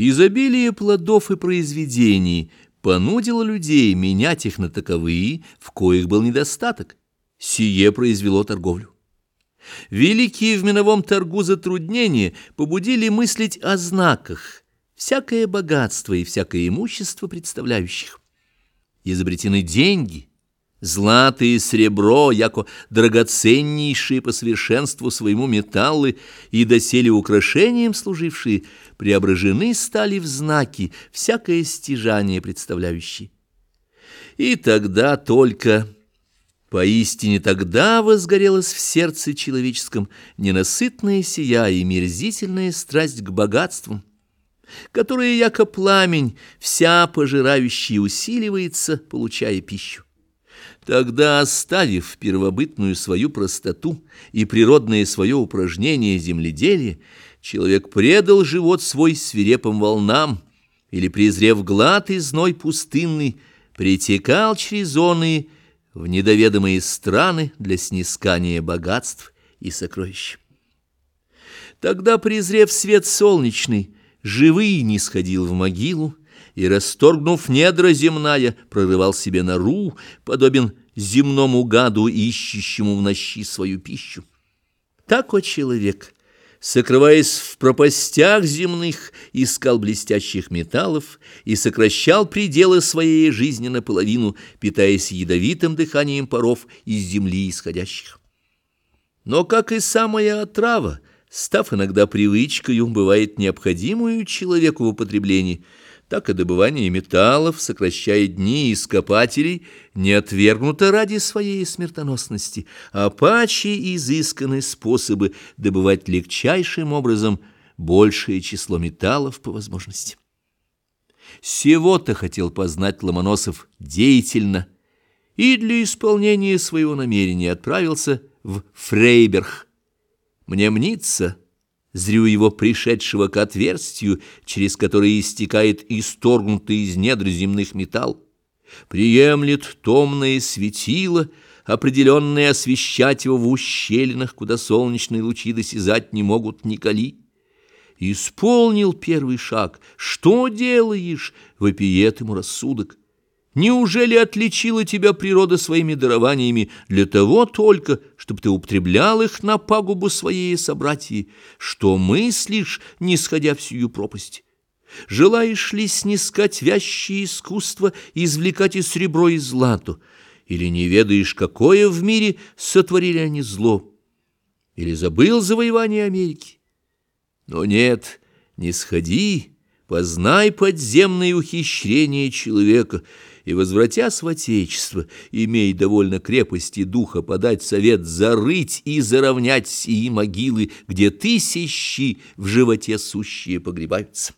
Изобилие плодов и произведений понудило людей менять их на таковые, в коих был недостаток. Сие произвело торговлю. Великие в миновом торгу затруднения побудили мыслить о знаках, всякое богатство и всякое имущество представляющих. Изобретены деньги, Злато и сребро, яко драгоценнейшие по совершенству своему металлы и доселе украшением служившие, преображены стали в знаки, всякое стяжание представляющие. И тогда только, поистине тогда возгорелась в сердце человеческом ненасытная сия и мерзительная страсть к богатствам, которая, яко пламень, вся пожирающая усиливается, получая пищу. Тогда, оставив первобытную свою простоту и природное свое упражнение земледелия, человек предал живот свой свирепым волнам или, презрев глад и зной пустынный, притекал через зоны в недоведомые страны для снискания богатств и сокровищ. Тогда, презрев свет солнечный, живый не сходил в могилу, и, расторгнув недра земная, прорывал себе нору, подобен земному гаду, ищущему в нощи свою пищу. Так о человек, сокрываясь в пропастях земных, искал блестящих металлов и сокращал пределы своей жизни наполовину, питаясь ядовитым дыханием паров из земли исходящих. Но, как и самая отрава, став иногда привычкою, бывает необходимую человеку в употреблении – так и добывание металлов, сокращая дни ископателей, не отвергнуто ради своей смертоносности, а паче изысканы способы добывать легчайшим образом большее число металлов по возможности. Сего-то хотел познать Ломоносов деятельно, и для исполнения своего намерения отправился в Фрейберг. Мне мнится, Зрю его пришедшего к отверстию, через которое истекает исторгнутый из недр земных металл. Приемлет томное светило, определенное освещать его в ущелинах, куда солнечные лучи досязать не могут николи. Исполнил первый шаг. Что делаешь? Вопиет ему рассудок. Неужели отличила тебя природа своими дарованиями для того только, чтобы ты употреблял их на пагубу своей собратьи, что мыслишь, не сходя в сию пропасть? Желаешь ли снискать вящее искусство и извлекать и сребро, и злато? Или не ведаешь, какое в мире сотворили они зло? Или забыл завоевание Америки? Но нет, не сходи, познай подземные ухищрения человека — и, возвратясь в Отечество, имей довольно крепости духа подать совет зарыть и заровнять сии могилы, где тысячи в животе сущие погребаются.